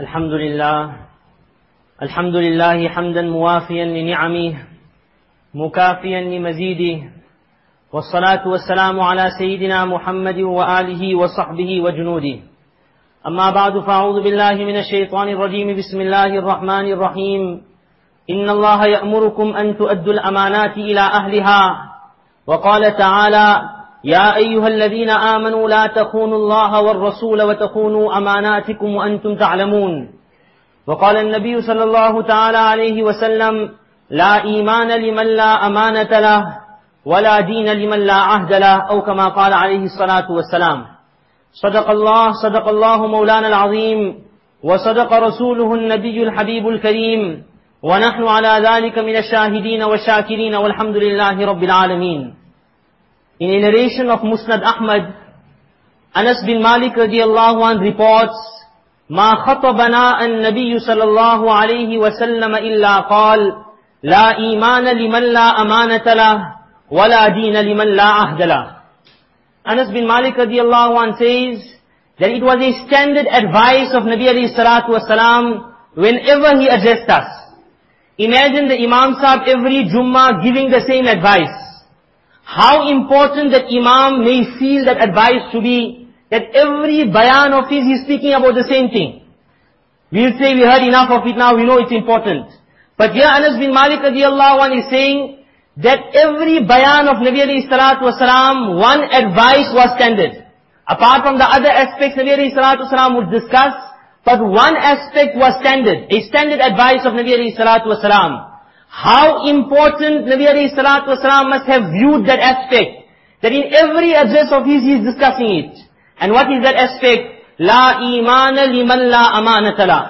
الحمد لله. الحمد لله حمدا موافيا لنعمه مكافيا لمزيده. والصلاة والسلام على سيدنا محمد وآله وصحبه وجنوده. أما بعد فأعوذ بالله من الشيطان الرجيم. بسم الله الرحمن الرحيم. إن الله يأمركم أن تؤدوا الأمانات إلى أهلها. وقال تعالى يا أيها الذين آمنوا لا تخونوا الله والرسول وتخونوا أماناتكم وأنتم تعلمون. وقال النبي صلى الله تعالى عليه وسلم لا إيمان لمن لا أمانة له ولا دين لمن لا عهد له أو كما قال عليه الصلاة والسلام. صدق الله صدق الله مولانا العظيم وصدق رسوله النبي الحبيب الكريم. ونحن على ذلك من الشاهدين والشاكرين والحمد لله رب العالمين. In a narration of Musnad Ahmad, Anas bin Malik radiallahu anh reports, ما خطبنا النبي صلى الله عليه وسلم إلا قال لا إيمان لمن لا أمانة له ولا دين لمن لا عهد له Anas bin Malik radiallahu anh says that it was a standard advice of Nabi alayhi salatu wasalam whenever he addressed us. Imagine the Imam Sahib every Jummah giving the same advice. How important that Imam may feel that advice to be that every bayan of his is speaking about the same thing. We'll say we heard enough of it now, we know it's important. But here Anas bin Malik radiallahu anh is saying that every bayan of Nabi alayhi salatu wasalam, one advice was standard. Apart from the other aspects Nabi alayhi salatu wasalam would discuss, but one aspect was standard, a standard advice of Nabi alayhi salatu wasalam. How important Nabi alayhi salatu wasalam must have viewed that aspect. That in every address of his, he is discussing it. And what is that aspect? La imana liman la amanata la.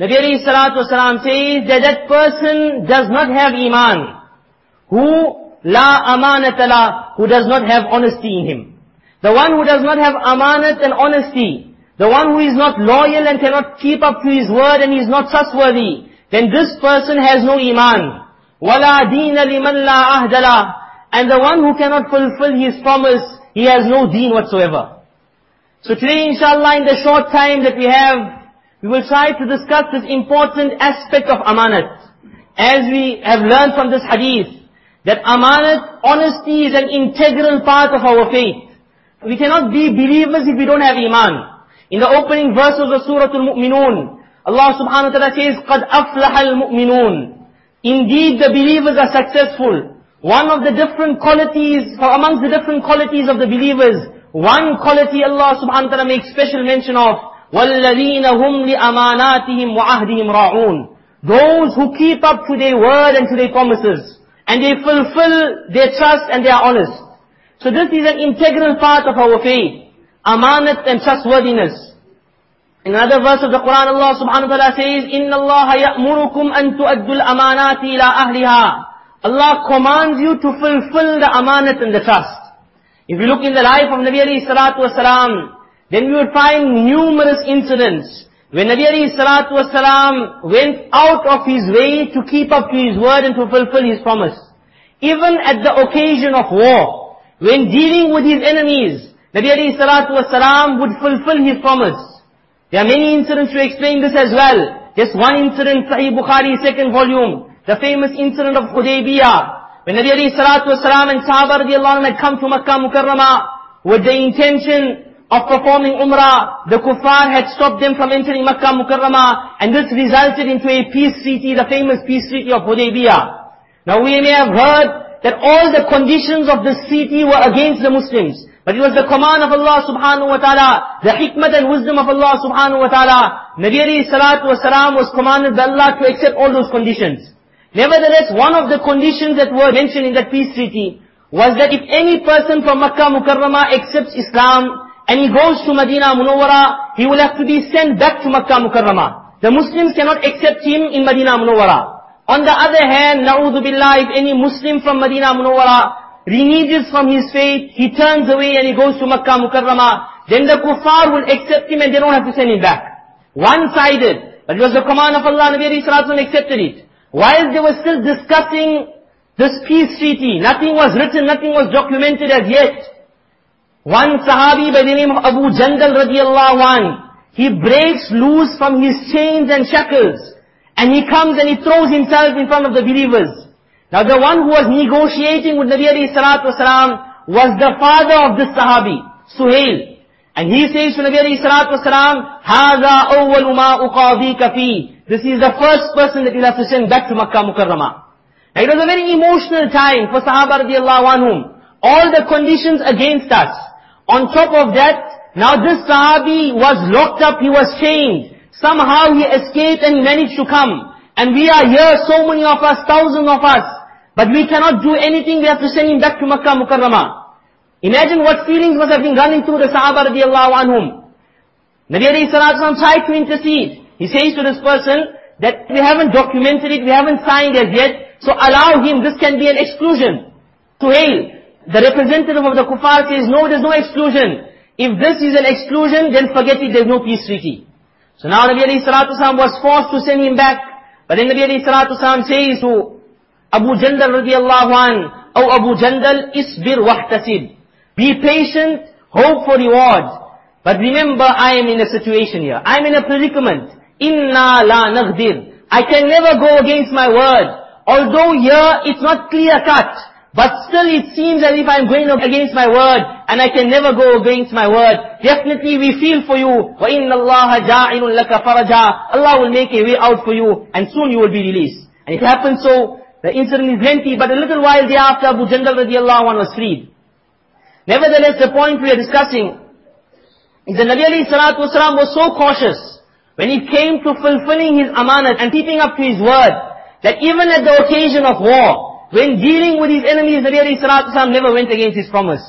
Nabi alayhi salatu wasalam says that that person does not have iman. Who la amanata la, who does not have honesty in him. The one who does not have amanat and honesty, the one who is not loyal and cannot keep up to his word and is not trustworthy, then this person has no iman. وَلَا دِينَ لِمَنْ لَا عَهْدَ لَهُ And the one who cannot fulfill his promise, he has no deen whatsoever. So today inshallah in the short time that we have, we will try to discuss this important aspect of amanat. As we have learned from this hadith, that amanat, honesty is an integral part of our faith. We cannot be believers if we don't have iman. In the opening verses of Surah Al-Mu'minun, Allah subhanahu wa ta'ala says, قَدْ أَفْلَحَ الْمُؤْمِنُونَ Indeed, the believers are successful. One of the different qualities, amongst the different qualities of the believers, one quality Allah subhanahu wa ta'ala makes special mention of, وَالَّذِينَ هُمْ لِأَمَانَاتِهِمْ وَعَهْدِهِمْ رَاعُونَ Those who keep up to their word and to their promises, and they fulfill their trust and they are honest. So this is an integral part of our faith, amanat and trustworthiness. In another verse of the Quran, Allah subhanahu wa ta'ala says, إِنَّ اللَّهَ يَأْمُرُكُمْ أَن تُؤَدُّوا الْأَمَانَاتِ إِلَىٰ أَهْلِهَا Allah commands you to fulfill the amanat and the trust. If you look in the life of Nabi alayhi salatu wasalam, then we would find numerous incidents when Nabi alayhi salatu wasalam went out of his way to keep up to his word and to fulfill his promise. Even at the occasion of war, when dealing with his enemies, Nabi alayhi salatu wasalam would fulfill his promise. There are many incidents to explain this as well. Just one incident, Sahih Bukhari, second volume, the famous incident of Hudaybiyah, when Nabi alayhi salatu wasalam and Sahaba radiallahu anhu had come to Makkah Mukarramah with the intention of performing Umrah, the kuffar had stopped them from entering Makkah Mukarramah, and this resulted into a peace treaty, the famous peace treaty of Hudaybiyah. Now we may have heard that all the conditions of this treaty were against the Muslims. But it was the command of Allah subhanahu wa ta'ala, the hikmah and wisdom of Allah subhanahu wa ta'ala. Nabi alayhi salatu wasalam was commanded by Allah to accept all those conditions. Nevertheless, one of the conditions that were mentioned in that peace treaty was that if any person from Makkah Mukarramah accepts Islam and he goes to Medina Munawwara, he will have to be sent back to Makkah Mukarramah. The Muslims cannot accept him in Medina Munawwara. On the other hand, na'udhu billah, if any Muslim from Medina Munawwara reneges from his faith, he turns away and he goes to Makkah Mukarramah, then the kuffar will accept him and they don't have to send him back. One-sided. But it was the command of Allah, Nabi Sallallahu accepted it. While they were still discussing this peace treaty, nothing was written, nothing was documented as yet. One Sahabi by the name of Abu Jandal radiallahu anh, he breaks loose from his chains and shackles, and he comes and he throws himself in front of the believers. Now the one who was negotiating with Nabi alayhi salatu wasalam was the father of this Sahabi, Suhail. And he says to Nabi alayhi salatu wasalam, هَذَا أَوَّلُ مَا أُقَاضِيكَ فِي This is the first person that you'll have to send back to Makkah Mukarramah. Now it was a very emotional time for Sahaba radiallahu anhum. All the conditions against us. On top of that, now this Sahabi was locked up, he was chained. Somehow he escaped and he managed to come. And we are here, so many of us, thousands of us. but we cannot do anything, we have to send him back to Makkah Mukarramah. Imagine what feelings must have been running through the Sahaba radiallahu anhum. Nabi alayhi salatu tried to intercede. He says to this person that we haven't documented it, we haven't signed as yet, so allow him, this can be an exclusion. to Suhail, the representative of the kuffar says, no, there's no exclusion. If this is an exclusion, then forget it, there's no peace treaty. So now Nabi alayhi salatu was forced to send him back. But then Nabi alayhi salatu says to Abu Jandal radiallahu an, Oh Abu Jandal, isbir wahtasib. Be patient, hope for reward. But remember, I am in a situation here. I am in a predicament. Inna la naghdir. I can never go against my word. Although here it's not clear cut. But still it seems as if I'm going against my word. And I can never go against my word. Definitely we feel for you. وَإِنَّ اللَّهَ جَاعِلٌ لَكَ فَرَجًا Allah will make a way out for you. And soon you will be released. And it happened so. the incident is lengthy. But a little while thereafter Abu Jandal radiallahu anhu was freed. Nevertheless, the point we are discussing is that Nabi alayhi salatu wasalam was so cautious when it came to fulfilling his amanat and keeping up to his word, that even at the occasion of war, when dealing with his enemies, Nabi alayhi salatu wasalam never went against his promise.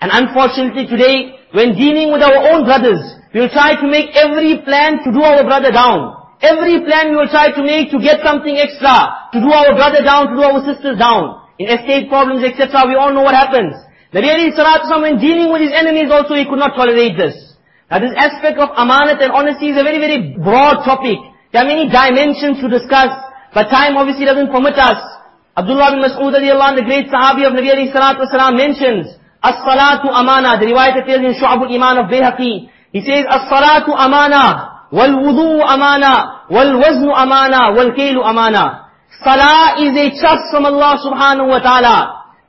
And unfortunately today, when dealing with our own brothers, we will try to make every plan to do our brother down. Every plan we will try to make to get something extra, to do our brother down, to do our sisters down. In estate problems, etc., we all know what happens. Nabi alayhi salatu when dealing with his enemies also, he could not tolerate this. Now this aspect of amanat and honesty is a very, very broad topic. There are many dimensions to discuss, but time obviously doesn't permit us. Abdullah bin Mas'ud the great sahabi of Nabi wasalam mentions, As-salatu amana, the riwayat appears in Shu'abul Iman of Bayhaqi. He says, As-salatu amana, wal-wudu amana, wal-waznu amana, wal-kailu amana. Salah is a trust from Allah subhanahu wa ta'ala.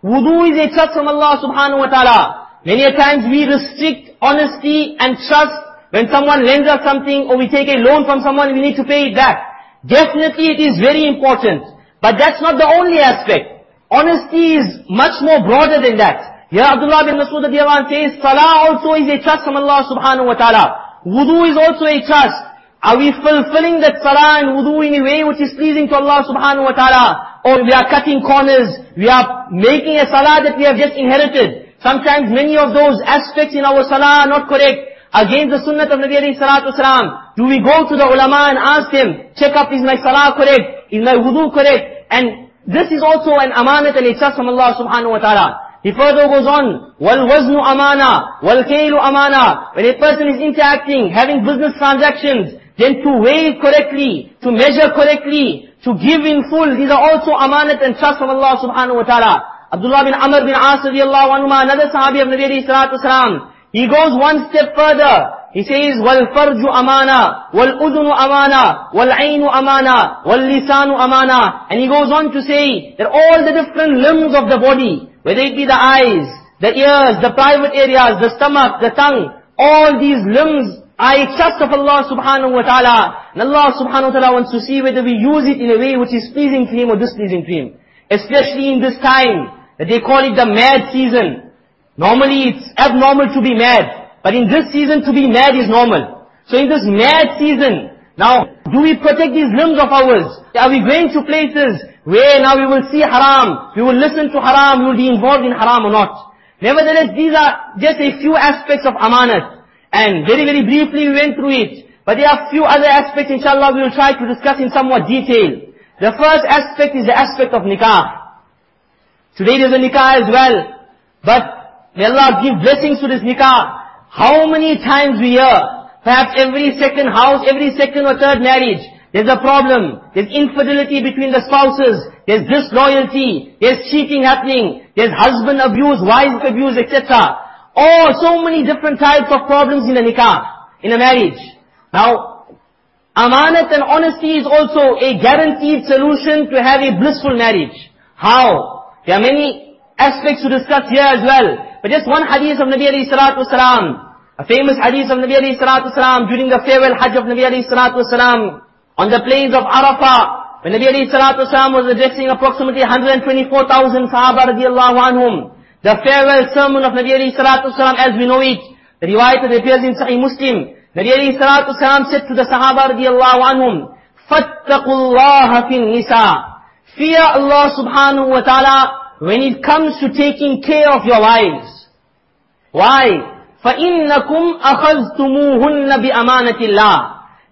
Wudu is a trust from Allah subhanahu wa ta'ala. Many a times we restrict honesty and trust when someone lends us something or we take a loan from someone, we need to pay it back. Definitely it is very important. But that's not the only aspect. Honesty is much more broader than that. Here Abdullah bin Masud says, Salah also is a trust from Allah subhanahu wa ta'ala. Wudu is also a trust. Are we fulfilling that salah and wudu in a way which is pleasing to Allah subhanahu wa ta'ala? or we are cutting corners, we are making a salah that we have just inherited. Sometimes many of those aspects in our salah are not correct. Against the sunnah of Nabi alayhi salatu wasalam. Do we go to the ulama and ask them, check up, is my salah correct? Is my wudu correct? And this is also an amanat and a trust from Allah subhanahu wa ta'ala. He further goes on, وَالْوَزْنُ amana, وَالْكَيْلُ amana. When a person is interacting, having business transactions, then to weigh correctly, to measure correctly, to give in full, these are also amanat and trust from Allah subhanahu wa ta'ala. Abdullah bin Amr bin As radiallahu anhu, another sahabi of Nabi alayhi salatu wasalam, he goes one step further. He says, وَالْفَرْجُ أَمَانَةٌ وَالْأُذُنُ أَمَانَةٌ وَالْعَيْنُ أَمَانَةٌ وَاللِّسَانُ أَمَانَةٌ And he goes on to say that all the different limbs of the body, whether it be the eyes, the ears, the private areas, the stomach, the tongue, all these limbs I trust of Allah subhanahu wa ta'ala. And Allah subhanahu wa ta'ala wants to see whether we use it in a way which is pleasing to Him or displeasing to Him. Especially in this time, that they call it the mad season. Normally it's abnormal to be mad. But in this season to be mad is normal. So in this mad season, now, do we protect these limbs of ours? Are we going to places where now we will see haram, we will listen to haram, we will be involved in haram or not? Nevertheless, these are just a few aspects of amanat. And very, very briefly we went through it. But there are few other aspects, inshallah, we will try to discuss in somewhat detail. The first aspect is the aspect of nikah. Today there's a nikah as well. But may Allah give blessings to this nikah. How many times we hear, perhaps every second house, every second or third marriage, there's a problem. There's infidelity between the spouses. There's disloyalty. There's cheating happening. There's husband abuse, wife abuse, etc. Oh, so many different types of problems in a nikah, in a marriage. Now, amanat and honesty is also a guaranteed solution to have a blissful marriage. How? There are many aspects to discuss here as well. But just one hadith of Nabi alayhi salatu wasalam, a famous hadith of Nabi alayhi salatu wasalam during the farewell hajj of Nabi alayhi salatu wasalam, on the plains of Arafah, when Nabi alayhi salatu wasalam was addressing approximately 124,000 sahaba radiallahu anhum, the farewell sermon of Nabi alayhi salatu wasalam as we know it, the riwayat that appears in Sahih Muslim, Nabi alayhi salatu wasalam said to the sahaba radiallahu anhum, فَاتَّقُوا اللَّهَ فِي النِّسَاءِ Fear Allah subhanahu wa ta'ala when it comes to taking care of your wives. Why? فَإِنَّكُمْ أَخَذْتُمُوهُنَّ بِأَمَانَةِ اللَّهِ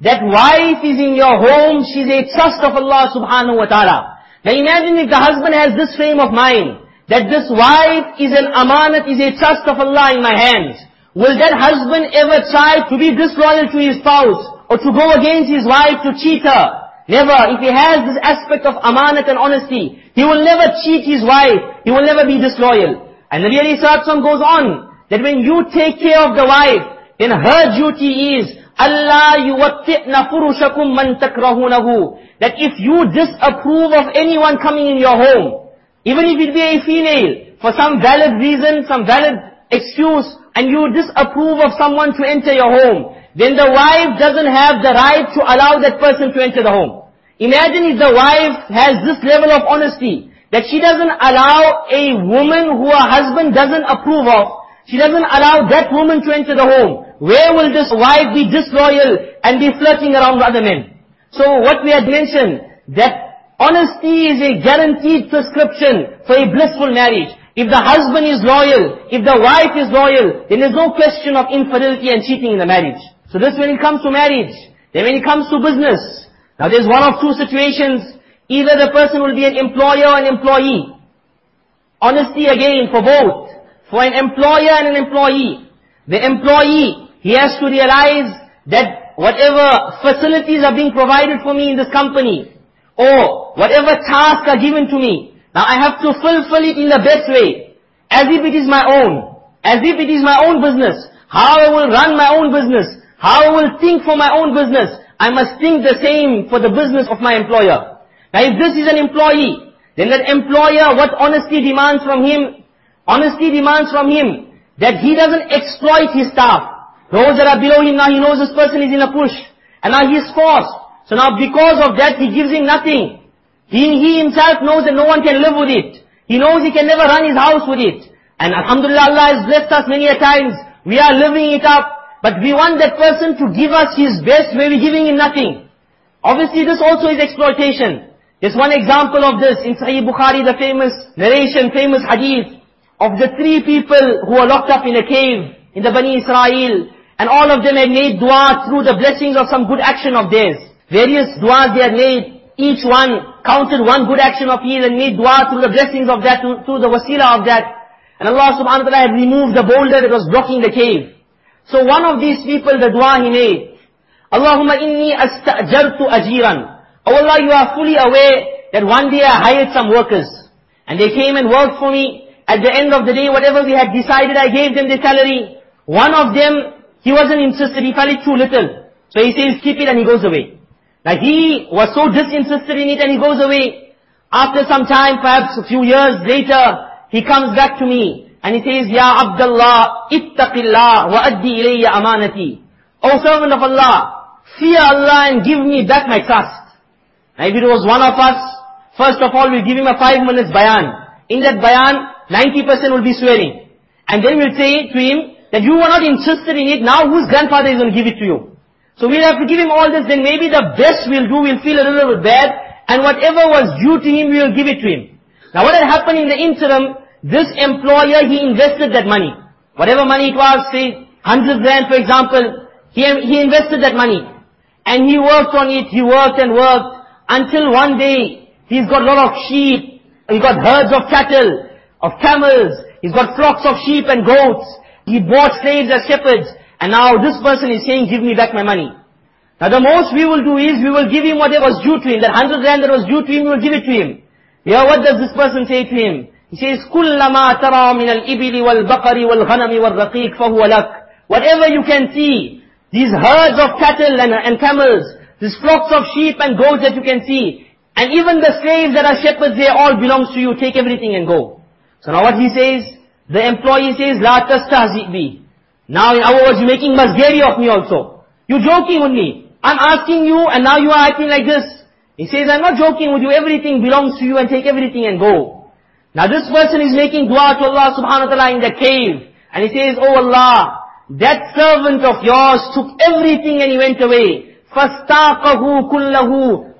That wife is in your home, she's a trust of Allah subhanahu wa ta'ala. Now imagine if the husband has this frame of mind, that this wife is an amanat, is a trust of Allah in my hands. Will that husband ever try to be disloyal to his spouse, or to go against his wife to cheat her? Never. If he has this aspect of amanat and honesty, he will never cheat his wife. He will never be disloyal. And Nabi Ali Sallallahu goes on, that when you take care of the wife, then her duty is, Allah yuwatti'na furushakum man takrahunahu. That if you disapprove of anyone coming in your home, even if it be a female, for some valid reason, some valid excuse, and you disapprove of someone to enter your home, then the wife doesn't have the right to allow that person to enter the home. Imagine if the wife has this level of honesty, that she doesn't allow a woman who her husband doesn't approve of, she doesn't allow that woman to enter the home. Where will this wife be disloyal and be flirting around with other men? So what we had mentioned, that honesty is a guaranteed prescription for a blissful marriage. If the husband is loyal, if the wife is loyal, then there's no question of infidelity and cheating in the marriage. So this when it comes to marriage. Then when it comes to business, now there's one of two situations. Either the person will be an employer or an employee. Honesty again for both. For an employer and an employee. The employee, he has to realize that whatever facilities are being provided for me in this company, or whatever tasks are given to me, now I have to fulfill it in the best way, as if it is my own, as if it is my own business, how I will run my own business, how I will think for my own business, I must think the same for the business of my employer. Now if this is an employee, then that employer, what honesty demands from him? Honesty demands from him that he doesn't exploit his staff. Those that are below him now, he knows this person is in a push. And now he is forced. So now because of that, he gives him nothing. He, he himself knows that no one can live with it. He knows he can never run his house with it. And Alhamdulillah, Allah has blessed us many a times. We are living it up. But we want that person to give us his best where we're giving him nothing. Obviously this also is exploitation. There's one example of this in Sahih Bukhari, the famous narration, famous hadith of the three people who were locked up in a cave in the Bani Israel. And all of them had made dua through the blessings of some good action of theirs. Various duas they had made, each one counted one good action of his and made dua through the blessings of that, through the wasila of that. And Allah subhanahu wa ta'ala had removed the boulder that was blocking the cave. So one of these people, the dua he made, Allahumma inni astajartu ajiran. Oh Allah, you are fully aware that one day I hired some workers. And they came and worked for me. At the end of the day, whatever we had decided, I gave them the salary. One of them, he wasn't interested, he felt it too little. So he says, keep it and he goes away. Now he was so disinterested in it and he goes away. After some time, perhaps a few years later, he comes back to me. And he says, Ya Abdullah, ittaqillah wa addi ilayya amanati. O servant of Allah, fear Allah and give me back my trust. Now if it was one of us, first of all we'll give him a five minutes bayan. In that bayan, 90% will be swearing. And then we'll say to him, that you were not interested in it, now whose grandfather is going to give it to you? So we'll have to give him all this, then maybe the best we'll do, we'll feel a little bit bad, and whatever was due to him, we'll give it to him. Now what had happened in the interim, this employer, he invested that money. Whatever money it was, say, 100 grand for example, he, he invested that money. And he worked on it, he worked and worked, until one day, he's got a lot of sheep, he's got herds of cattle, of camels, he's got flocks of sheep and goats, he bought slaves as shepherds, and now this person is saying, give me back my money. Now the most we will do is, we will give him whatever was due to him, that 100 rand that was due to him, we will give it to him. Yeah, what does this person say to him? He says, كُلَّمَا تَرَى مِنَ الْإِبِلِ وَالْبَقَرِ وَالْغَنَمِ وَالرَّقِيقِ فَهُوَ لَكَ Whatever you can see these herds of cattle and, and camels, these flocks of sheep and goats that you can see, and even the slaves that are shepherds, they all belongs to you, take everything and go. So now what he says, the employee says, La tastahzi bi. Now in other words, you're making masgari of me also. You're joking with me. I'm asking you and now you are acting like this. He says, I'm not joking with you, everything belongs to you and take everything and go. Now this person is making dua to Allah subhanahu wa ta'ala in the cave. And he says, Oh Allah, that servant of yours took everything and he went away. فَاسْتَاقَهُ كُلَّهُ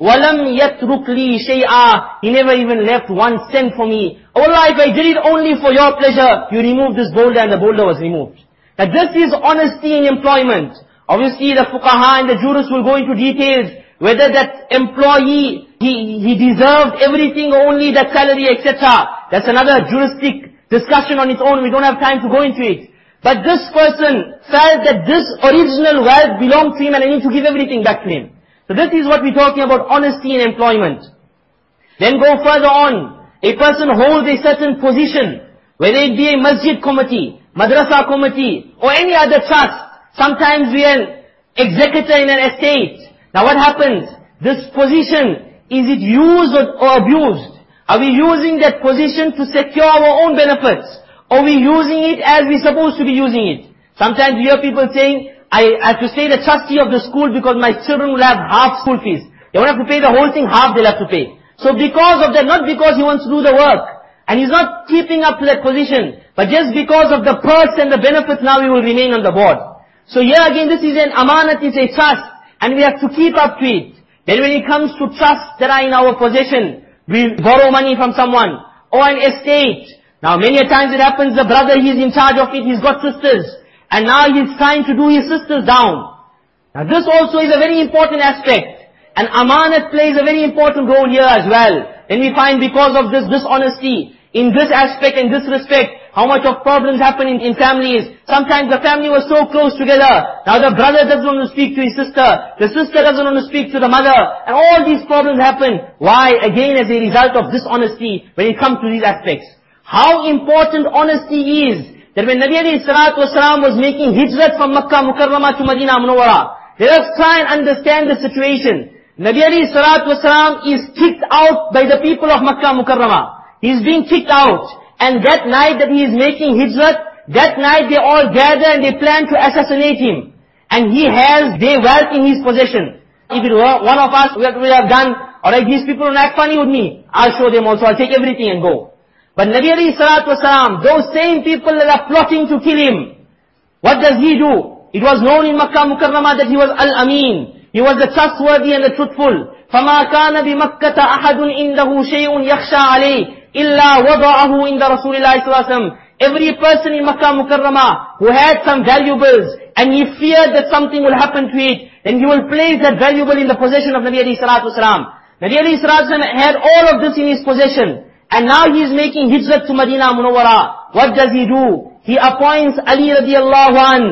وَلَمْ يَتْرُكْ لِي شَيْئًا He never even left one cent for me. Oh Allah, if I did it only for your pleasure, you removed this boulder and the boulder was removed. Now this is honesty in employment. Obviously the fuqaha and the jurists will go into details whether that employee, he, he deserved everything or only that salary, etc. That's another juristic discussion on its own. We don't have time to go into it. But this person felt that this original wealth belonged to him and I need to give everything back to him. So this is what we're talking about honesty in employment. Then go further on. A person holds a certain position, whether it be a masjid committee, madrasa committee, or any other trust. Sometimes we are executor in an estate. Now what happens? This position, is it used or abused? Are we using that position to secure our own benefits? Are we using it as we're supposed to be using it? Sometimes we hear people saying, I have to stay the trustee of the school because my children will have half school fees. They won't have to pay the whole thing, half they'll have to pay. So because of that, not because he wants to do the work, and he's not keeping up to that position, but just because of the perks and the benefits now he will remain on the board. So here again, this is an amanat, it's a trust, and we have to keep up to it. Then when it comes to trusts that are in our possession, we borrow money from someone, or an estate. Now many a times it happens the brother, he's in charge of it, he's got sisters, and now he's trying to do his sisters down. Now this also is a very important aspect. And amanat plays a very important role here as well. Then we find because of this dishonesty, in this aspect and this respect, how much of problems happen in, in families. Sometimes the family was so close together. Now the brother doesn't want to speak to his sister. The sister doesn't want to speak to the mother. And all these problems happen. Why? Again as a result of dishonesty when it comes to these aspects. How important honesty is that when Nabi alayhi salatu wasalam was making hijrat from Makkah Mukarramah to Madinah Munawwara, let us try and understand the situation. Nabi alayhi salatu wasalam is kicked out by the people of Makkah Mukarramah. He's being kicked out. And that night that he is making hijrat, that night they all gather and they plan to assassinate him. And he has their wealth in his possession. If it were one of us, we would have done, alright, these people will act funny with me. I'll show them also, I'll take everything and go. But Nabi alayhi salatu wasalam, those same people that are plotting to kill him, what does he do? It was known in Makkah Mukarramah that he was Al-Amin. He was the trustworthy and the truthful. فَمَا كَانَ بِمَكَّةَ أَحَدٌ إِنْدَهُ شَيْءٌ يَخْشَى عَلَيْهِ إِلَّا وَضَعَهُ عِنْدَ رَسُولِ اللَّهِ صلى الله عليه وسلم. Every person in Makkah Mukarramah who had some valuables and he feared that something will happen to it, then he will place that valuable in the possession of Nabi alayhi salatu wasalam. Nabi alayhi salatu wasalam had all of this in his possession. And now he is making hijrat to Madinah Munawwara. What does he do? He appoints Ali radiallahu an,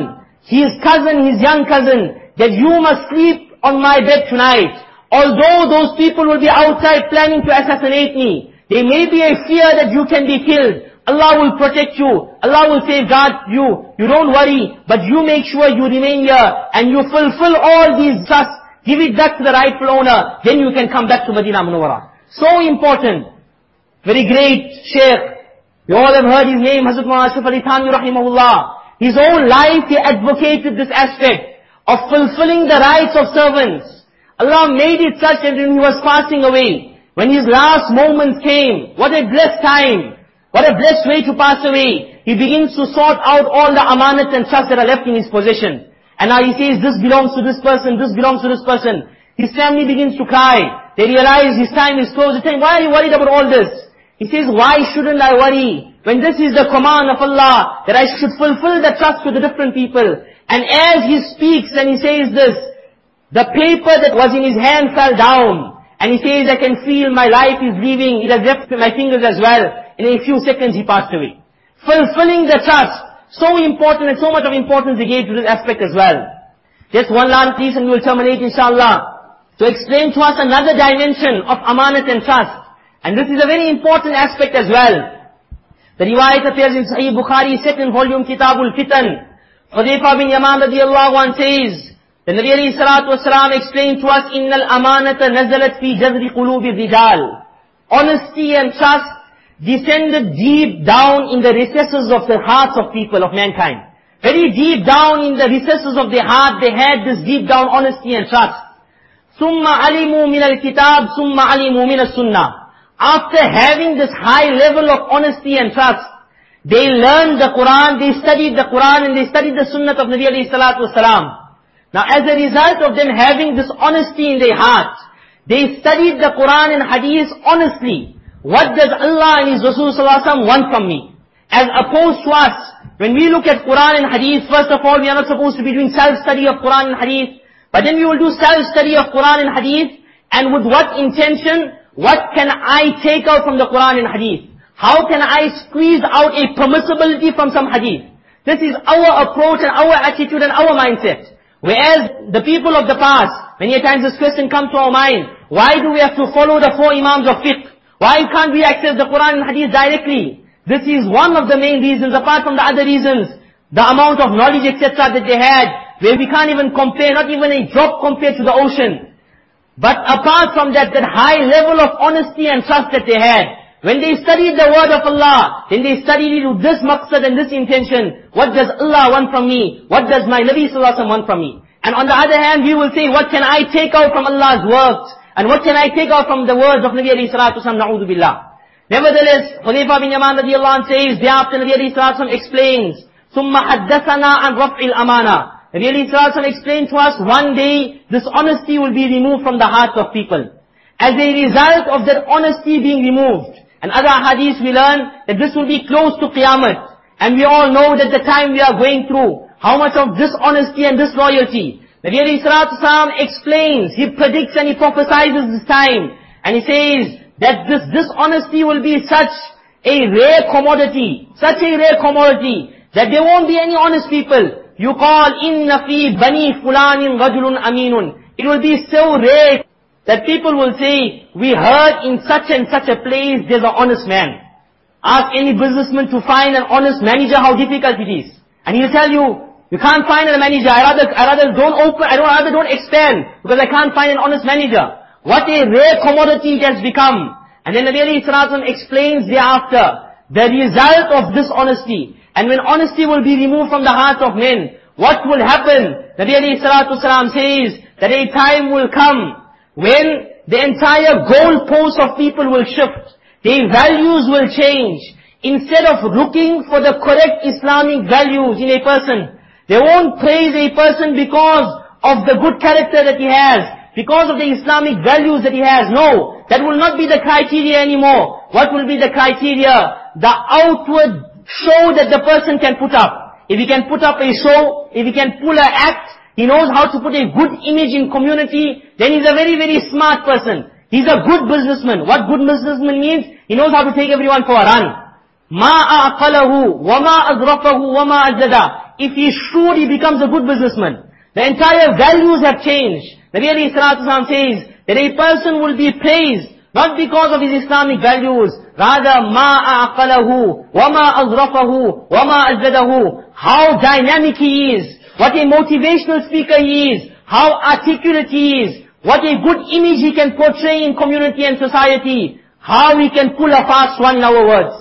his cousin, his young cousin, that you must sleep on my bed tonight. Although those people will be outside planning to assassinate me, there may be a fear that you can be killed. Allah will protect you. Allah will safeguard you. You don't worry, but you make sure you remain here and you fulfill all these trusts. Give it back to the rightful owner. Then you can come back to Madinah Munawwara. So important. Very great Sheikh. You all have heard his name, Hazrat Muhammad Ashraf Ali Thanwi rahimahullah. His whole life he advocated this aspect of fulfilling the rights of servants. Allah made it such that when he was passing away, when his last moments came, what a blessed time, what a blessed way to pass away. He begins to sort out all the amanat and trust that are left in his possession. And now he says, this belongs to this person, this belongs to this person. His family begins to cry. They realize his time is close. They say, why are you worried about all this? He says, why shouldn't I worry? When this is the command of Allah, that I should fulfill the trust with the different people. And as he speaks and he says this, the paper that was in his hand fell down. And he says, I can feel my life is leaving, it has left my fingers as well. And In a few seconds he passed away. Fulfilling the trust, so important and so much of importance he gave to this aspect as well. Just one last piece and we will terminate inshallah. To explain to us another dimension of amanat and trust. And this is a very important aspect as well. The riwayat appears in Sahih Bukhari, second volume, Kitabul Fitan. Hudayfa bin Yaman radiallahu anh says, The Nabi alayhi salatu wasalam explained to us, إِنَّ الْأَمَانَةَ نَزَلَتْ فِي جَذْرِ قُلُوبِ الرِّجَالِ Honesty and trust descended deep down in the recesses of the hearts of people, of mankind. Very deep down in the recesses of their heart, they had this deep down honesty and trust. ثُمَّ عَلِمُوا مِنَ الْكِتَابِ ثُمَّ عَلِمُوا مِنَ السُّنَّةِ After having this high level of honesty and trust, they learned the Quran, they studied the Quran, and they studied the Sunnah of Nabi alayhi salatu wasalam. Now as a result of them having this honesty in their heart, they studied the Quran and Hadith honestly. What does Allah and His Rasul want from me? As opposed to us, when we look at Quran and Hadith, first of all, we are not supposed to be doing self-study of Quran and Hadith. But then we will do self-study of Quran and Hadith. And with what intention? What can I take out from the Quran and Hadith? How can I squeeze out a permissibility from some Hadith? This is our approach and our attitude and our mindset. Whereas the people of the past, many times this question comes to our mind, why do we have to follow the four Imams of fiqh? Why can't we access the Quran and Hadith directly? This is one of the main reasons, apart from the other reasons. The amount of knowledge, etc. that they had, where we can't even compare, not even a drop compared to the ocean. But apart from that, that high level of honesty and trust that they had, when they studied the word of Allah, then they studied it with this maqsad and this intention. What does Allah want from me? What does my Nabi Sallallahu want from me? And on the other hand, we will say, what can I take out from Allah's works? And what can I take out from the words of Nabi alayhi salatu wasalam, na'udhu billah. Nevertheless, Hudayfa bin Yaman radiallahu anh says, thereafter Nabi alayhi salatu explains, ثُمَّ حَدَّثَنَا عَنْ رَفْعِ الْأَمَانَةِ Salatu wasalam explained to us, one day, this honesty will be removed from the hearts of people. As a result of that honesty being removed, and other hadiths we learn that this will be close to Qiyamah. And we all know that the time we are going through, how much of dishonesty and disloyalty. Nabi salatu salam explains, he predicts and he prophesizes this time. And he says that this dishonesty will be such a rare commodity, such a rare commodity, that there won't be any honest people. You call, inna fi bani fulanin rajulun aminun. It will be so rare that people will say, we heard in such and such a place there's an honest man. Ask any businessman to find an honest manager how difficult it is. And he'll tell you, you can't find a manager. I rather, I rather don't open, I don't, rather don't expand because I can't find an honest manager. What a rare commodity it has become. And then Nabi alayhi salatu explains thereafter the result of dishonesty. And when honesty will be removed from the hearts of men, what will happen? Nabi alayhi salatu says that a time will come when the entire goalpost of people will shift. Their values will change. Instead of looking for the correct Islamic values in a person, they won't praise a person because of the good character that he has, because of the Islamic values that he has. No, that will not be the criteria anymore. What will be the criteria? The outward show that the person can put up. If he can put up a show, if he can pull an act, he knows how to put a good image in community, then he's a very, very smart person. He's a good businessman. What good businessman means? He knows how to take everyone for a run. مَا أَعْقَلَهُ وَمَا أَذْرَفَهُ وَمَا أَجْلَدَهُ if he's sure he becomes a good businessman. The entire values have changed. Nabi alayhi salatu says that a person will be praised not because of his Islamic values, rather ma a'qalahu, wa ma azrafahu, wa ma azdadahu, how dynamic he is, what a motivational speaker he is, how articulate he is, what a good image he can portray in community and society, how he can pull a fast one in our words.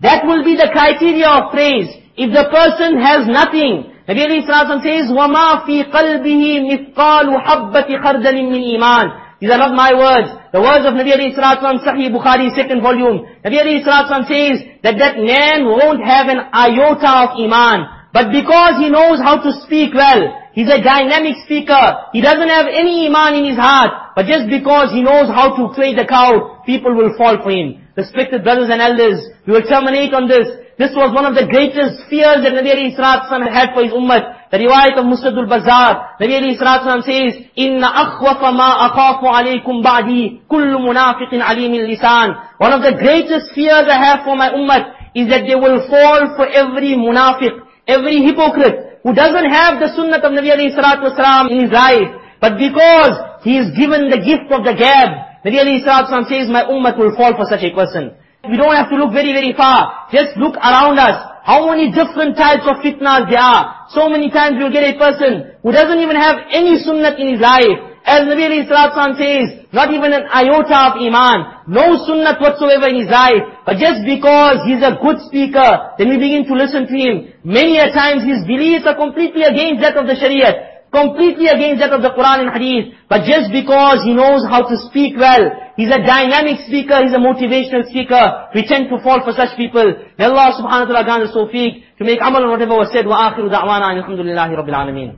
That will be the criteria of praise. If the person has nothing, Nabi Ali Sallallahu says, وَمَا فِي قَلْبِهِ مِثْقَالُ حَبَّةِ خَرْدَلٍ مِّنْ إِيمَانٍ these are not my words. The words of Nabi Ali Sallallahu Sahih Bukhari, second volume. Nabi Ali Sallallahu says that that man won't have an iota of Iman. But because he knows how to speak well, he's a dynamic speaker, he doesn't have any Iman in his heart, but just because he knows how to play the crowd, people will fall for him. Respected brothers and elders, we will terminate on this. This was one of the greatest fears that Nabi alayhi salatu had for his ummah. The riwayat of Musnadul Bazzar, Nabi Ali Islam says, Inna akhwafa ma akhafu alaykum ba'di kullu munafiqin alimil lisan. One of the greatest fears I have for my ummah is that they will fall for every munafiq, every hypocrite who doesn't have the sunnah of Nabi Ali Islam in his life. But because he is given the gift of the gab, Nabi Ali Islam says, my ummah will fall for such a person. We don't have to look very, very far. Just look around us how many different types of fitnas there are. So many times you'll get a person who doesn't even have any sunnah in his life. As Nabi salatu says, not even an iota of iman, no sunnah whatsoever in his life, but just because he's a good speaker, then we begin to listen to him. Many a times his beliefs are completely against that of the Shariah, completely against that of the Quran and Hadith, but just because he knows how to speak well, he's a dynamic speaker, he's a motivational speaker, we tend to fall for such people. May Allah subhanahu wa ta'ala grant us to make amal on whatever was said, wa akhiru da'wana alhamdulillahi rabbil alameen.